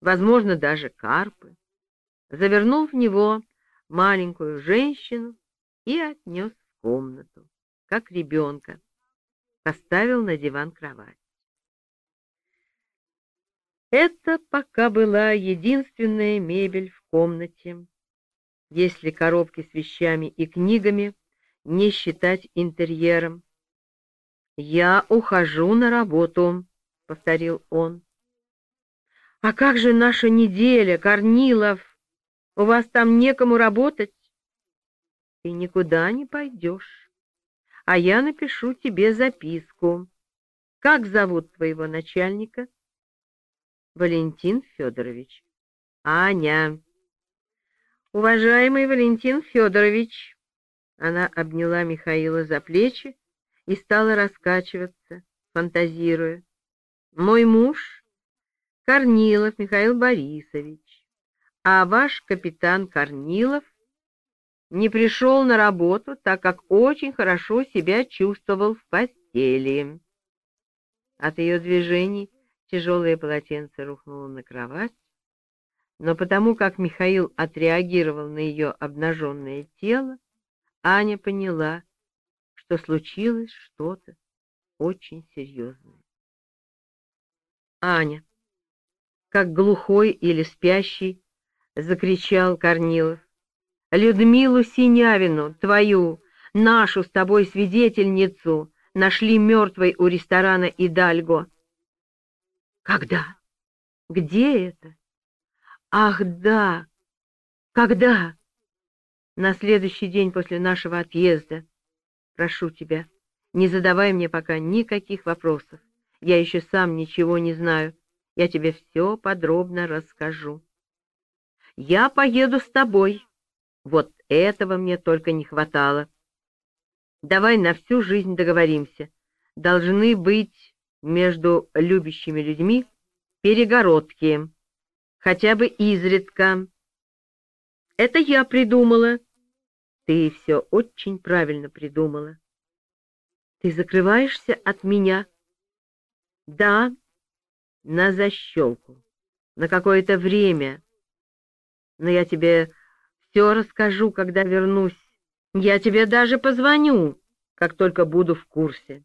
возможно, даже карпы, завернул в него маленькую женщину и отнес в комнату, как ребенка, поставил на диван кровать. Это пока была единственная мебель в комнате, если коробки с вещами и книгами не считать интерьером. «Я ухожу на работу», — повторил он. «А как же наша неделя, Корнилов? У вас там некому работать?» «Ты никуда не пойдешь, а я напишу тебе записку. Как зовут твоего начальника?» Валентин Федорович. Аня. Уважаемый Валентин Федорович. Она обняла Михаила за плечи и стала раскачиваться, фантазируя. Мой муж Корнилов Михаил Борисович, а ваш капитан Корнилов не пришел на работу, так как очень хорошо себя чувствовал в постели. От ее движений Тяжелое полотенце рухнуло на кровать, но потому как Михаил отреагировал на ее обнаженное тело, Аня поняла, что случилось что-то очень серьезное. Аня, как глухой или спящий, закричал Корнилов. Людмилу Синявину, твою, нашу с тобой свидетельницу, нашли мертвой у ресторана «Идальго». Когда? Где это? Ах, да! Когда? На следующий день после нашего отъезда. Прошу тебя, не задавай мне пока никаких вопросов. Я еще сам ничего не знаю. Я тебе все подробно расскажу. Я поеду с тобой. Вот этого мне только не хватало. Давай на всю жизнь договоримся. Должны быть между любящими людьми перегородки, хотя бы изредка. Это я придумала. Ты все очень правильно придумала. Ты закрываешься от меня? Да, на защелку, на какое-то время. Но я тебе все расскажу, когда вернусь. Я тебе даже позвоню, как только буду в курсе.